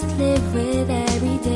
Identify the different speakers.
Speaker 1: just live with every day.